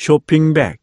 쇼핑백